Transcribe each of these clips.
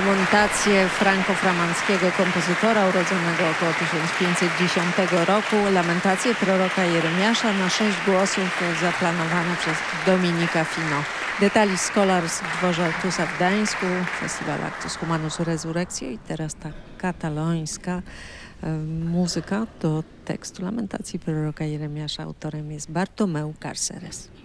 lamentację franko-flamandzkiego kompozytora urodzonego około 1510 roku. Lamentację proroka Jeremiasza na sześć głosów zaplanowane przez Dominika Fino. Detali Scholars w dworze Altusa w Gdańsku, festiwal Actus Humanus Resurrectio i teraz ta katalońska e, muzyka do tekstu lamentacji proroka Jeremiasza. Autorem jest Bartomeu Carceres.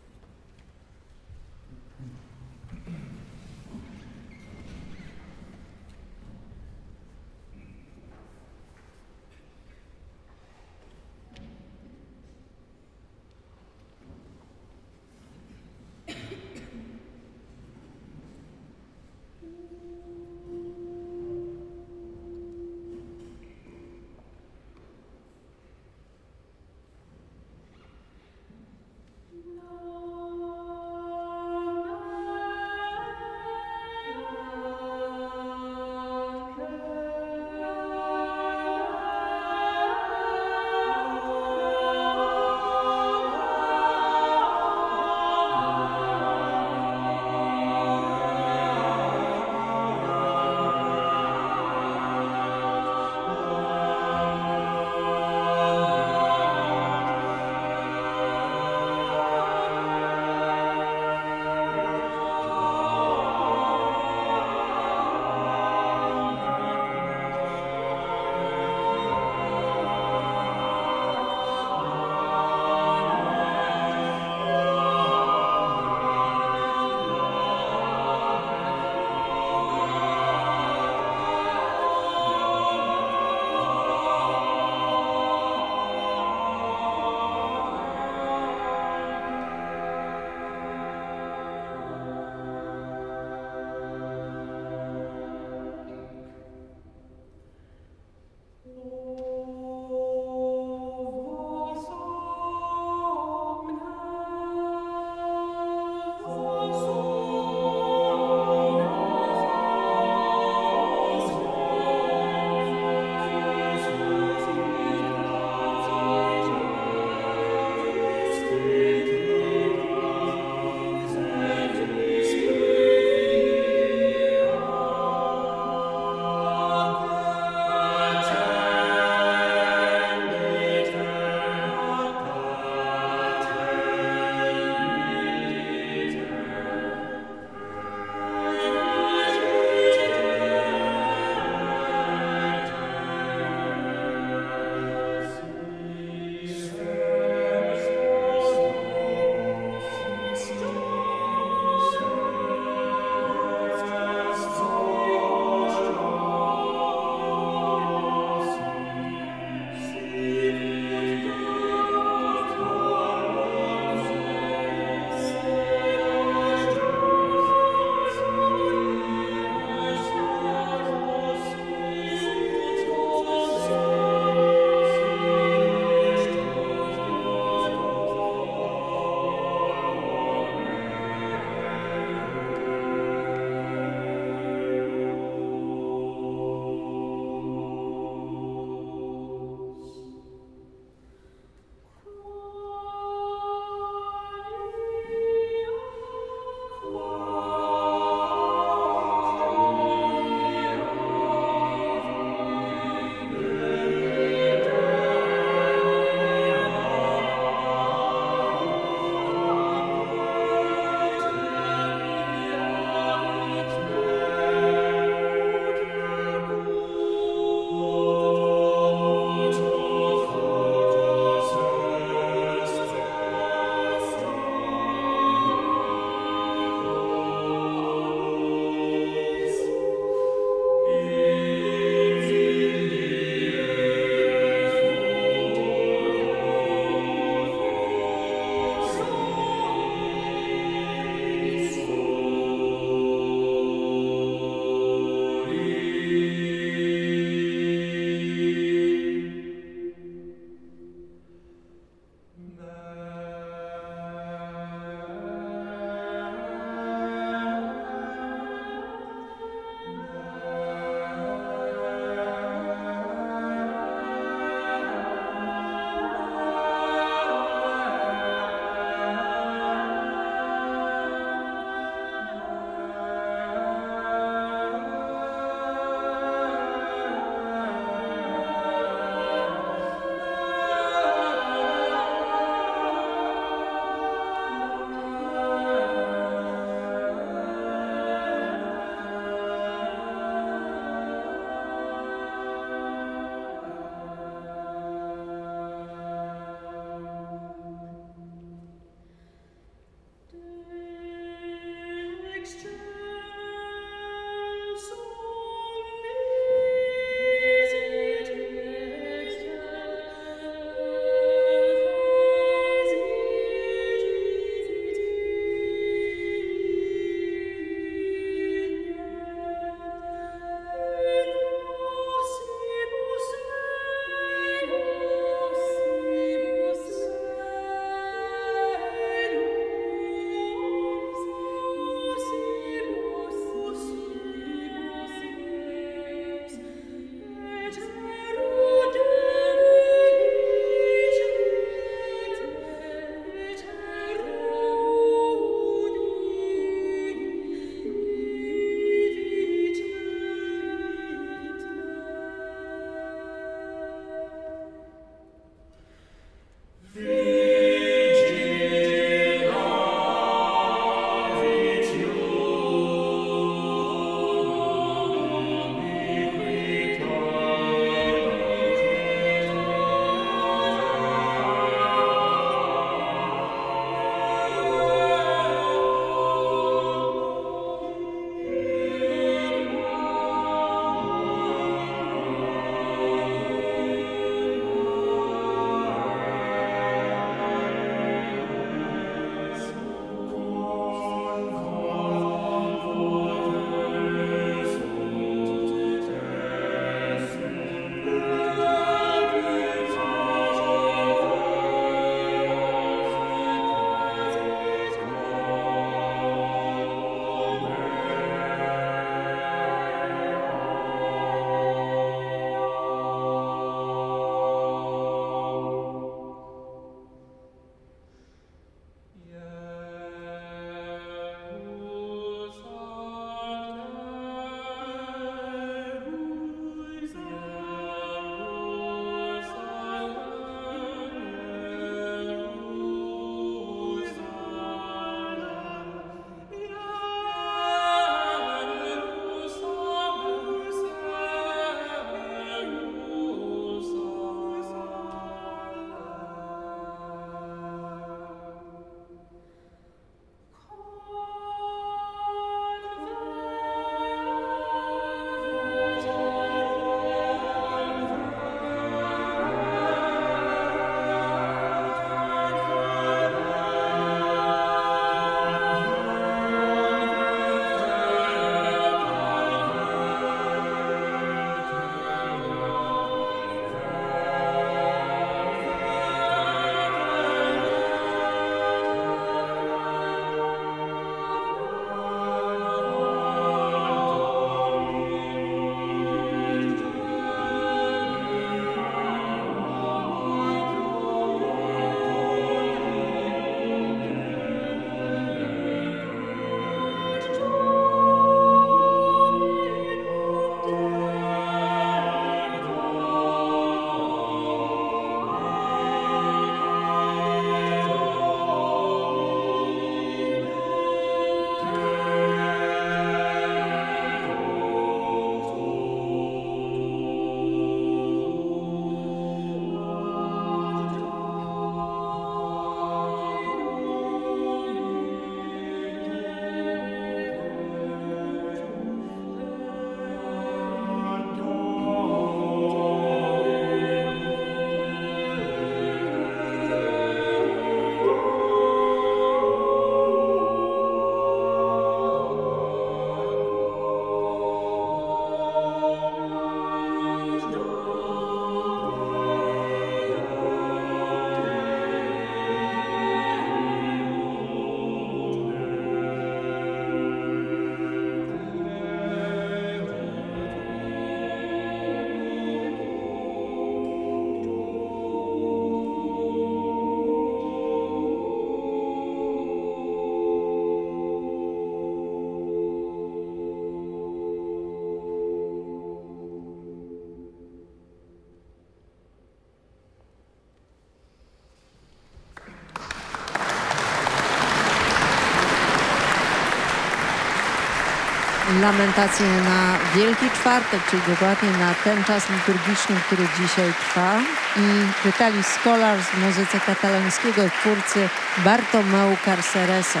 Lamentacje na Wielki Czwartek, czyli dokładnie na ten czas liturgiczny, który dzisiaj trwa. I czytali Scholars w muzyce katalońskiego twórcy Bartomeu Carceresa.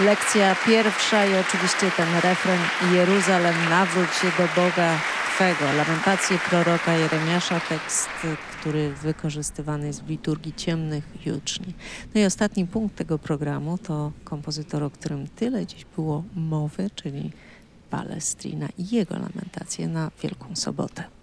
Lekcja pierwsza i oczywiście ten refren Jeruzalem, nawróć się do Boga Twego. Lamentacje proroka Jeremiasza, tekst, który wykorzystywany jest w liturgii ciemnych juczni. No i ostatni punkt tego programu to kompozytor, o którym tyle dziś było mowy, czyli Palestrina i jego lamentacje na Wielką Sobotę.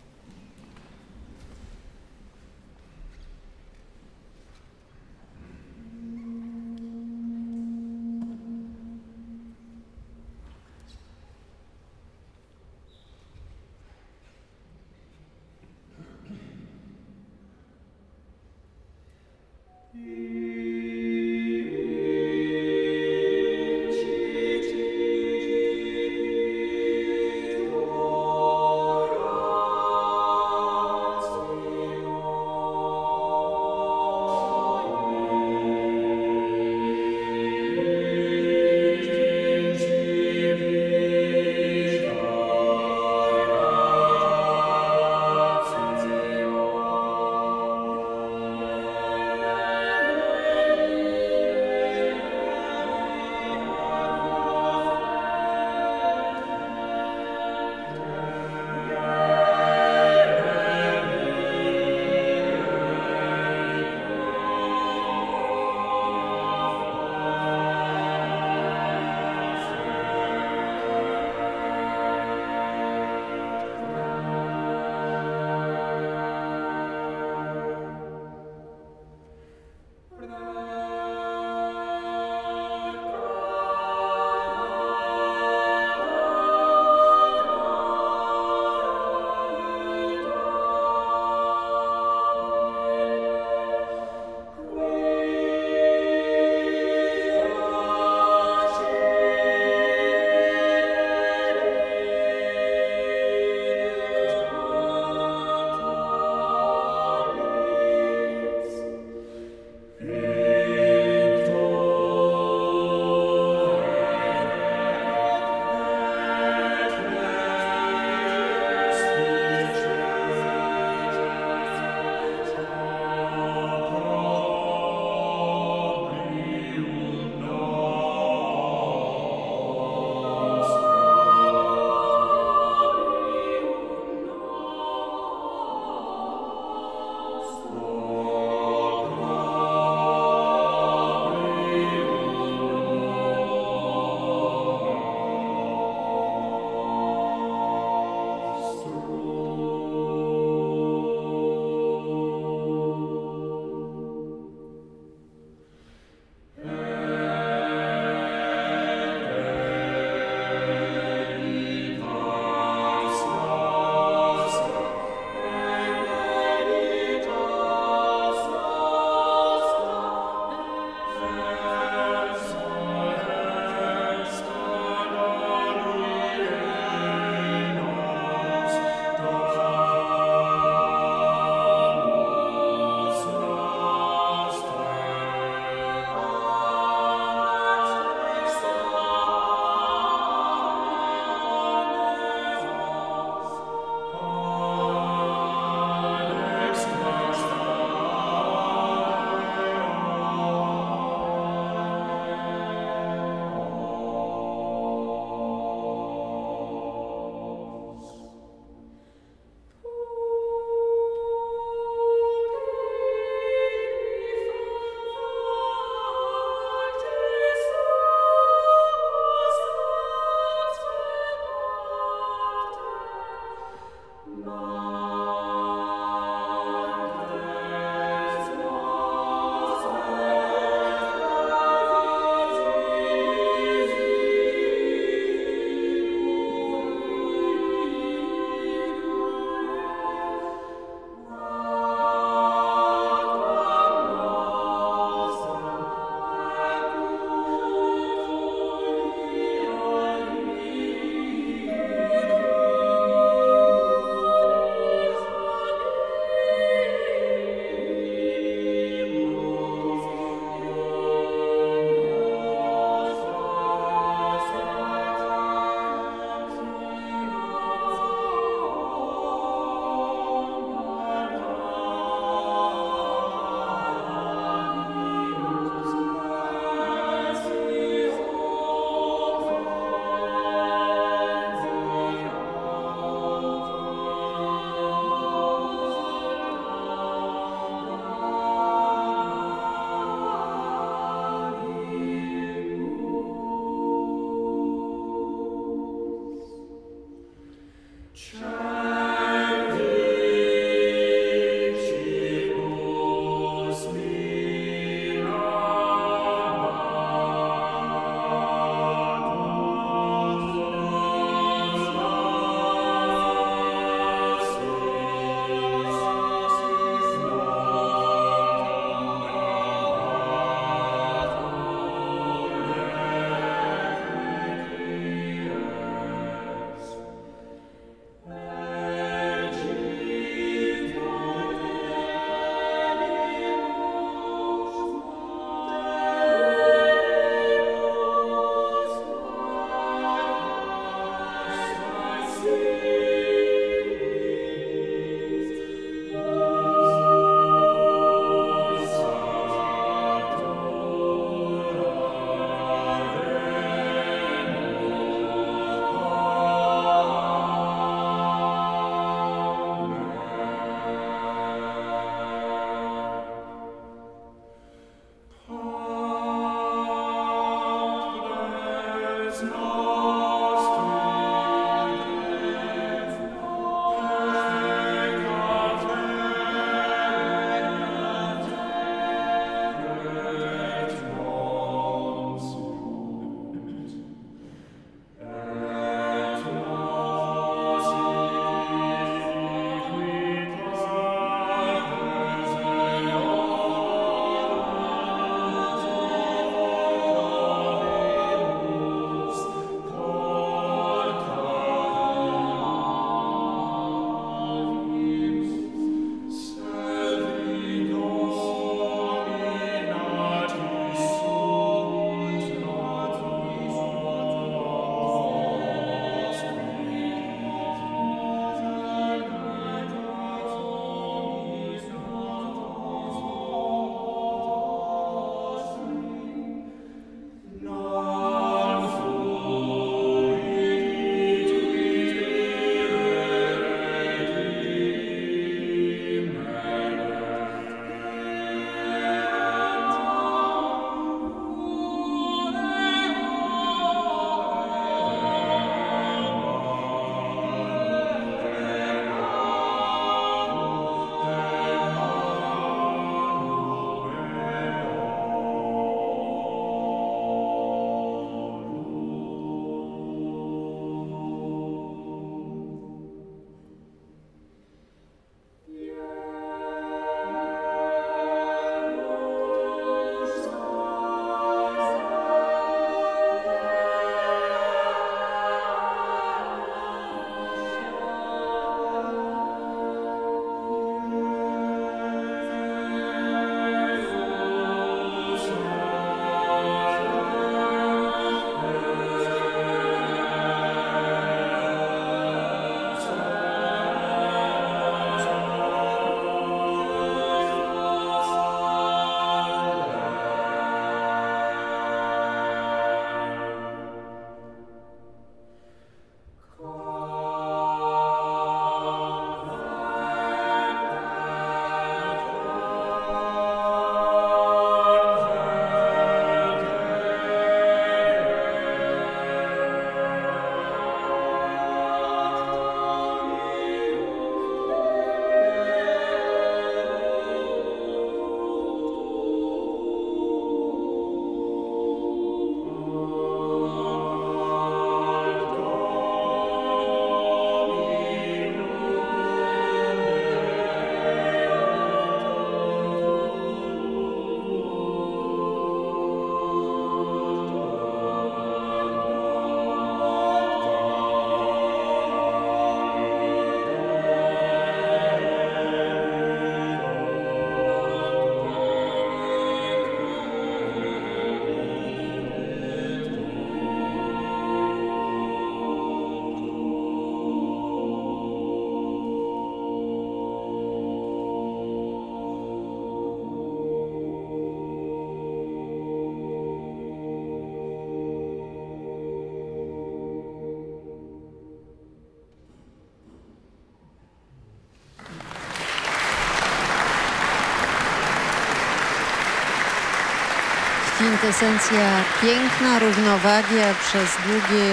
Kwintesencja piękna równowagi, a przez długie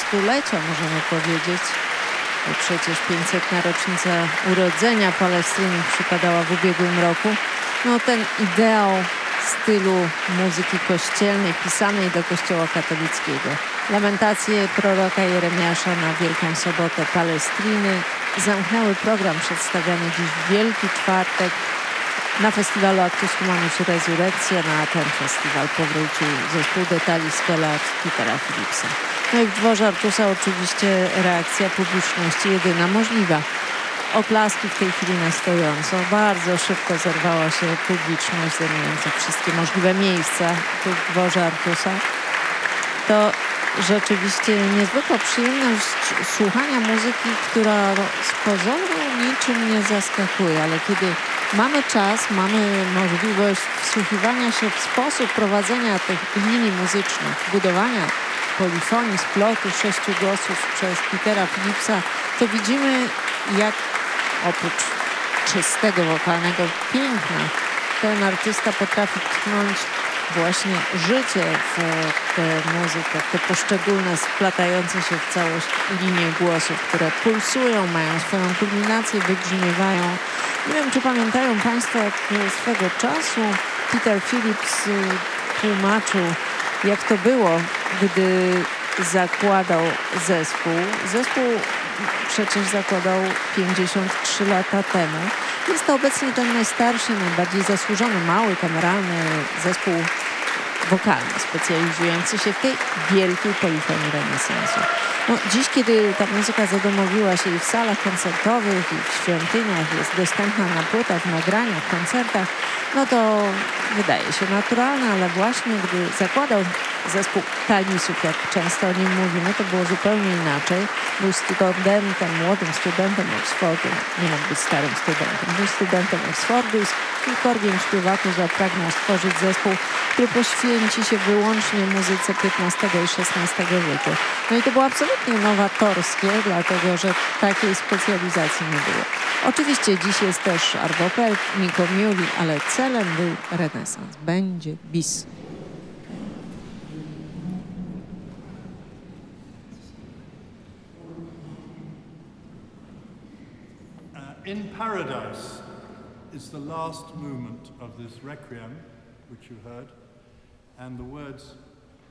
stulecia możemy powiedzieć, bo przecież 500. rocznica urodzenia Palestyny przypadała w ubiegłym roku, no ten ideał stylu muzyki kościelnej pisanej do kościoła katolickiego. Lamentacje proroka Jeremiasza na Wielką Sobotę Palestriny zamknęły program przedstawiany dziś w Wielki Czwartek na festiwalu Actus Humanus Resurrekcja. Na ten festiwal powrócił zespół Detali Scholar Petera Philipsa. No i w dworze Artusa oczywiście reakcja publiczności jedyna możliwa. Oklaski w tej chwili na stojąco. Bardzo szybko zerwała się publiczność zajmująca wszystkie możliwe miejsca w dworze Artusa. To rzeczywiście niezwykła przyjemność słuchania muzyki, która z pozoru niczym nie zaskakuje, ale kiedy mamy czas, mamy możliwość wsłuchiwania się w sposób prowadzenia tych linii muzycznych, budowania polifonii, splotu sześciu głosów przez Petera Philipsa, to widzimy jak oprócz czystego wokalnego piękna ten artysta potrafi tknąć właśnie życie w tę muzykę, te poszczególne splatające się w całość linie głosów, które pulsują, mają swoją kulminację, wybrzmiewają. Nie wiem, czy pamiętają Państwo, jak swego czasu Peter Phillips y, tłumaczył, jak to było, gdy zakładał zespół. Zespół przecież zakładał 53 lata temu. Jest to obecnie ten najstarszy, najbardziej zasłużony, mały, kameralny zespół wokalny, specjalizujący się w tej wielkiej polifonii renesansu. No, dziś, kiedy ta muzyka zadomowiła się i w salach koncertowych, i w świątyniach, jest dostępna na płytach, nagraniach, koncertach, no to wydaje się naturalne, ale właśnie gdy zakładał zespół Talisów, jak często o nim mówimy, to było zupełnie inaczej. Był studentem, młodym studentem Oxfordu, nie mógł być starym studentem, był studentem Oxfordu i z kilkorgiem śpiewaków zapragnął stworzyć zespół, który poświęci się wyłącznie muzyce XV i XVI wieku. No i to było absolutnie nowatorskie, dlatego że takiej specjalizacji nie było. Oczywiście dziś jest też Arvopel, Nico Miuli, ale celem był renesans. Będzie bis. In Paradise is the last movement of this requiem, which you heard, and the words,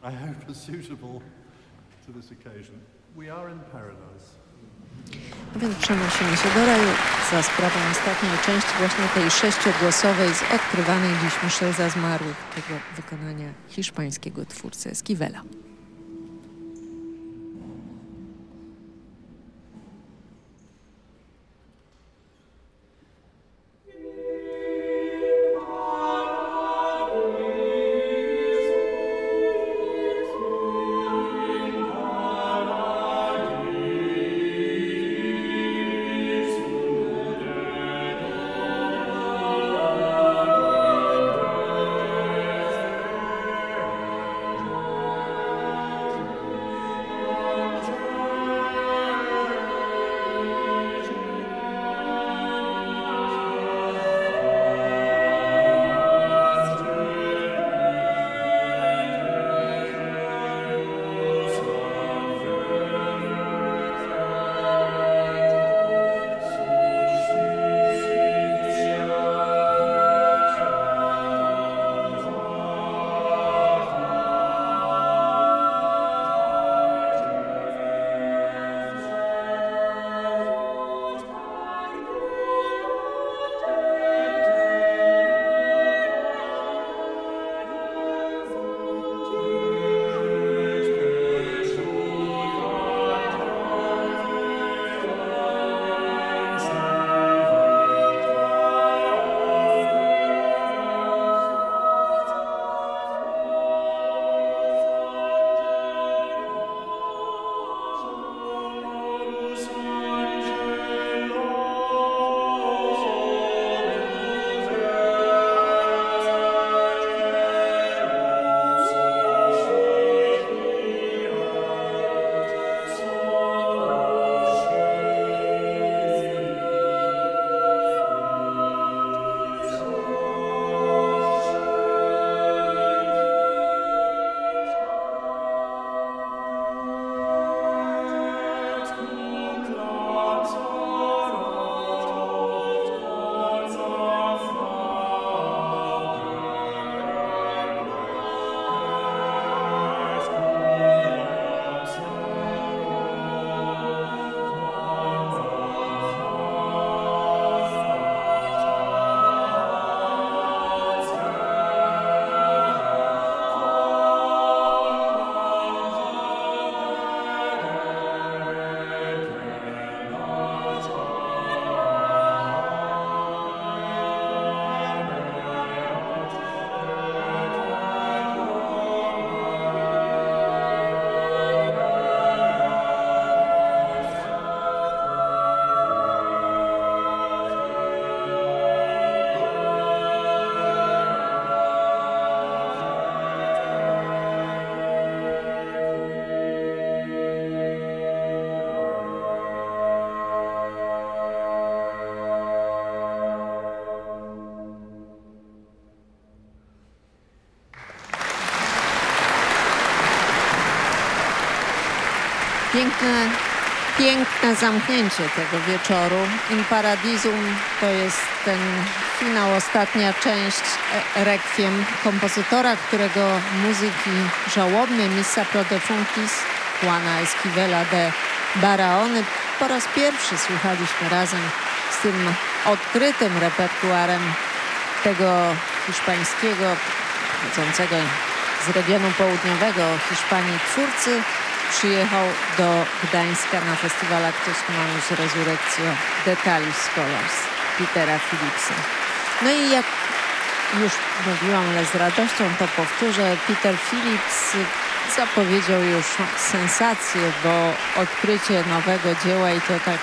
I hope, are suitable to this occasion. We are in paradise. Więc przenosimy się do raju za sprawą ostatniej części właśnie tej sześciogłosowej z odkrywanej dziś mszy za zmarłych tego wykonania hiszpańskiego twórcy Esquiwela. Piękne, piękne zamknięcie tego wieczoru. In Paradisum to jest ten finał, ostatnia część e, rekwiem kompozytora, którego muzyki żałobne Missa Pro Defunctis Juana Esquivela de Baraony po raz pierwszy słuchaliśmy razem z tym odkrytym repertuarem tego hiszpańskiego, chodzącego z regionu południowego Hiszpanii twórcy przyjechał do Gdańska na festiwal Actus Humanus Resurrectio Detalis Scholars Petera Philipsa. No i jak już mówiłam, ale z radością to powtórzę, Peter Phillips zapowiedział już sensację, bo odkrycie nowego dzieła i to tak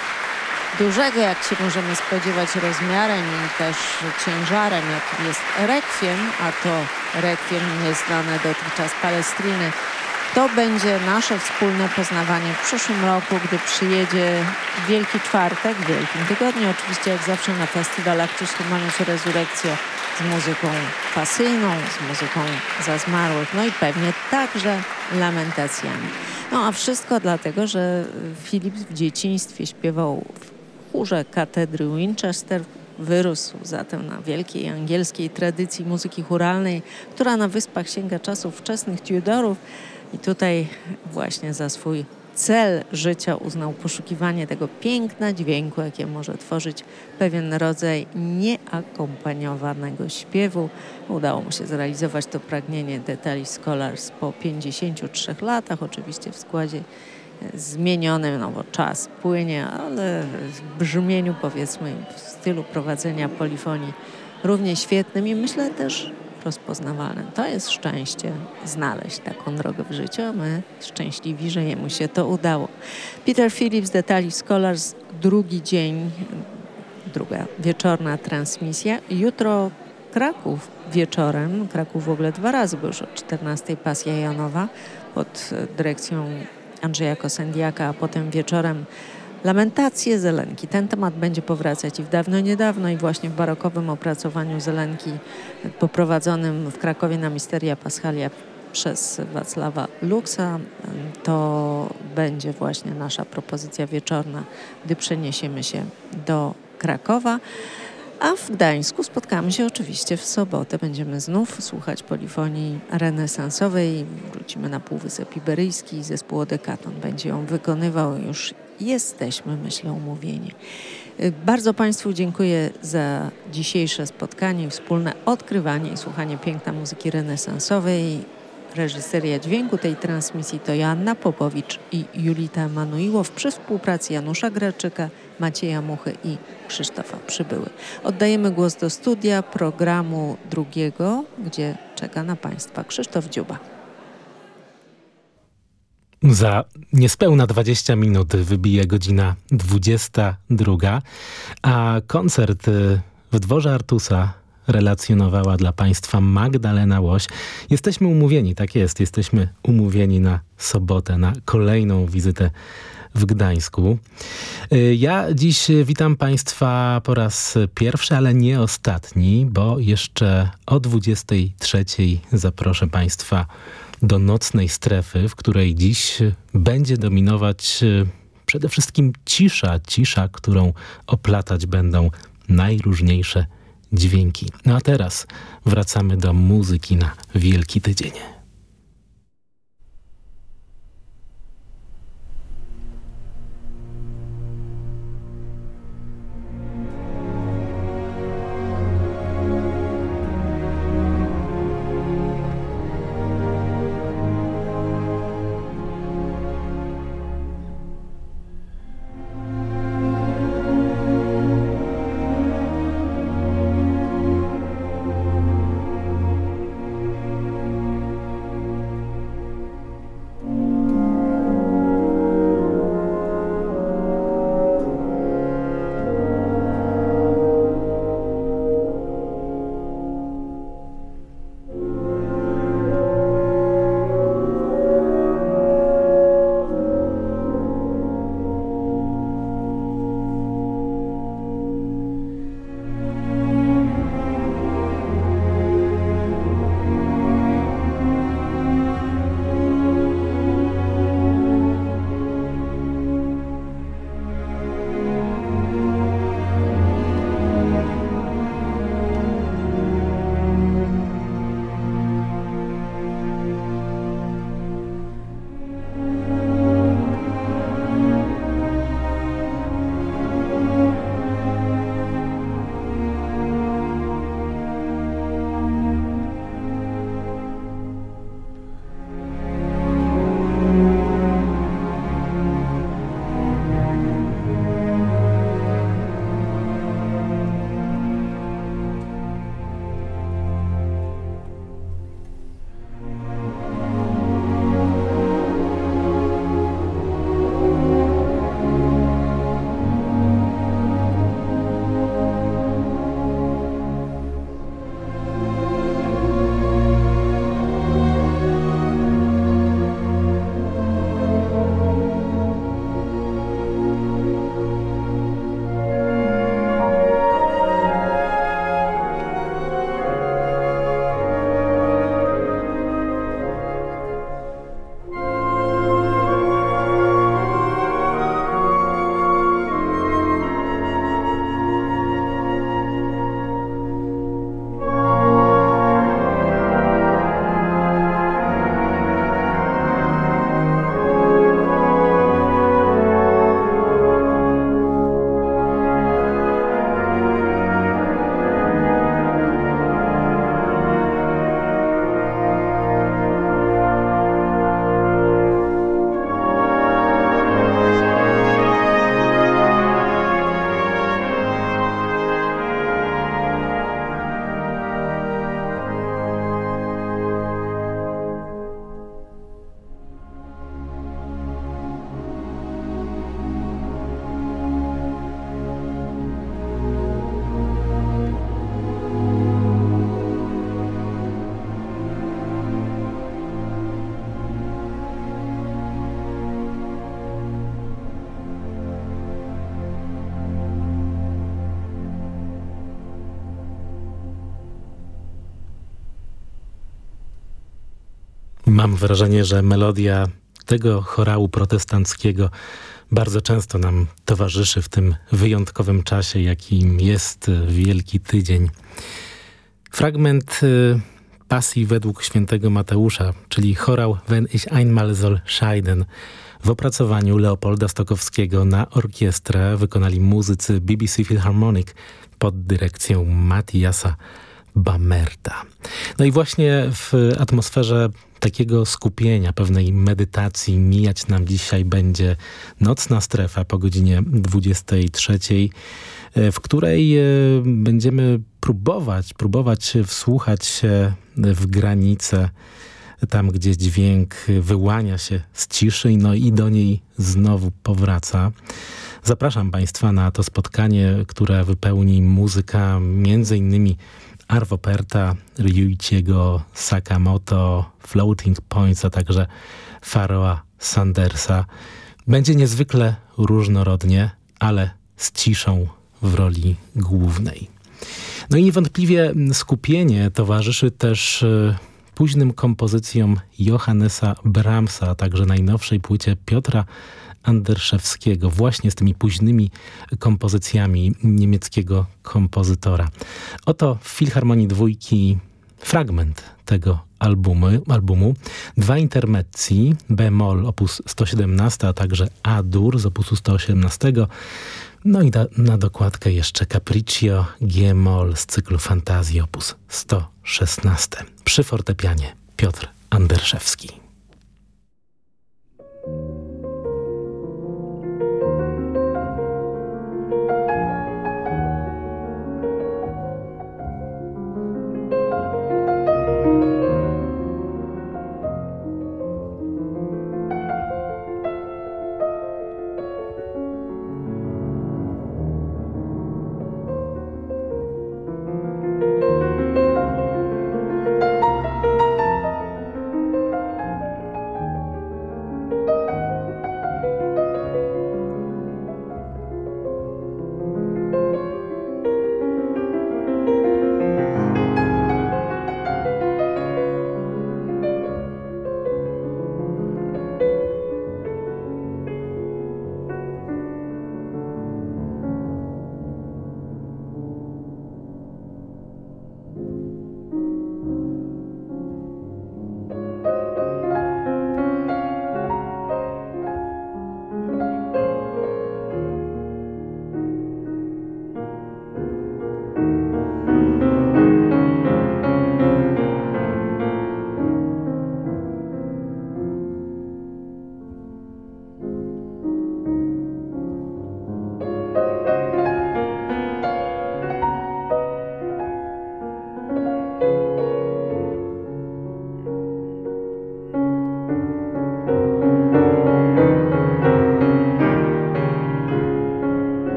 dużego, jak się możemy spodziewać rozmiarem i też ciężarem, jakim jest rekwiem, a to rekwiem nieznane dotychczas Palestriny, to będzie nasze wspólne poznawanie w przyszłym roku, gdy przyjedzie Wielki Czwartek, w Wielkim Tygodniu, oczywiście jak zawsze na festiwal Actus Humanus Resurrectio z muzyką pasyjną, z muzyką za zmarłych, no i pewnie także lamentacjami. No a wszystko dlatego, że Philips w dzieciństwie śpiewał w chórze katedry Winchester, wyrósł zatem na wielkiej angielskiej tradycji muzyki churalnej, która na wyspach sięga czasów wczesnych Tudorów i tutaj właśnie za swój cel życia uznał poszukiwanie tego piękna dźwięku, jakie może tworzyć pewien rodzaj nieakompaniowanego śpiewu. Udało mu się zrealizować to pragnienie Detali Scholars po 53 latach, oczywiście w składzie zmienionym, no bo czas płynie, ale w brzmieniu powiedzmy, w stylu prowadzenia polifonii równie świetnym i myślę też rozpoznawalnym. To jest szczęście znaleźć taką drogę w życiu, a my szczęśliwi, że jemu się to udało. Peter Phillips, Detali Scholars, drugi dzień, druga wieczorna transmisja. Jutro Kraków wieczorem, Kraków w ogóle dwa razy, bo już o 14 pasja Janowa pod dyrekcją Andrzeja Kosendiaka, a potem wieczorem Lamentacje Zelenki. Ten temat będzie powracać i w dawno niedawno i właśnie w barokowym opracowaniu Zelenki poprowadzonym w Krakowie na Misteria Paschalia przez Wacława Luksa. To będzie właśnie nasza propozycja wieczorna, gdy przeniesiemy się do Krakowa. A w Gdańsku spotkamy się oczywiście w sobotę. Będziemy znów słuchać polifonii renesansowej. Wrócimy na Półwysep Iberyjski. Zespół Odekaton będzie ją wykonywał. Już jesteśmy, myślę, umówieni. Bardzo Państwu dziękuję za dzisiejsze spotkanie, wspólne odkrywanie i słuchanie piękna muzyki renesansowej. Reżyseria dźwięku tej transmisji to Joanna Popowicz i Julita Emanuiłow przy współpracy Janusza Graczyka, Macieja Muchy i Krzysztofa Przybyły. Oddajemy głos do studia programu drugiego, gdzie czeka na Państwa Krzysztof Dziuba. Za niespełna 20 minut wybije godzina 22, a koncert w dworze Artusa relacjonowała dla Państwa Magdalena Łoś. Jesteśmy umówieni, tak jest, jesteśmy umówieni na sobotę, na kolejną wizytę w Gdańsku. Y, ja dziś witam Państwa po raz pierwszy, ale nie ostatni, bo jeszcze o 23 zaproszę Państwa do nocnej strefy, w której dziś będzie dominować y, przede wszystkim cisza, cisza, którą oplatać będą najróżniejsze dźwięki. No a teraz wracamy do muzyki na Wielki Tydzień. Mam wrażenie, że melodia tego chorału protestanckiego bardzo często nam towarzyszy w tym wyjątkowym czasie, jakim jest Wielki Tydzień. Fragment y, pasji według świętego Mateusza, czyli chorał Wenn ich einmal soll scheiden, w opracowaniu Leopolda Stokowskiego na orkiestrę wykonali muzycy BBC Philharmonic pod dyrekcją Matiasa Bamerta. No i właśnie w atmosferze takiego skupienia, pewnej medytacji mijać nam dzisiaj będzie Nocna Strefa po godzinie 23, w której e, będziemy próbować, próbować wsłuchać się w granice tam, gdzie dźwięk wyłania się z ciszy no i do niej znowu powraca. Zapraszam Państwa na to spotkanie, które wypełni muzyka między innymi Arvo Perta, Ryuichiego Sakamoto, Floating Points, a także Faroa Sandersa. Będzie niezwykle różnorodnie, ale z ciszą w roli głównej. No i niewątpliwie skupienie towarzyszy też e, późnym kompozycjom Johannesa Brahmsa, a także najnowszej płycie Piotra Anderszewskiego, właśnie z tymi późnymi kompozycjami niemieckiego kompozytora. Oto w Filharmonii Dwójki fragment tego albumu, albumu. Dwa intermezzi, B-moll op. 117, a także A-dur z opusu 118. No i da, na dokładkę jeszcze Capriccio G-moll z cyklu Fantazji op. 116. Przy fortepianie Piotr Anderszewski.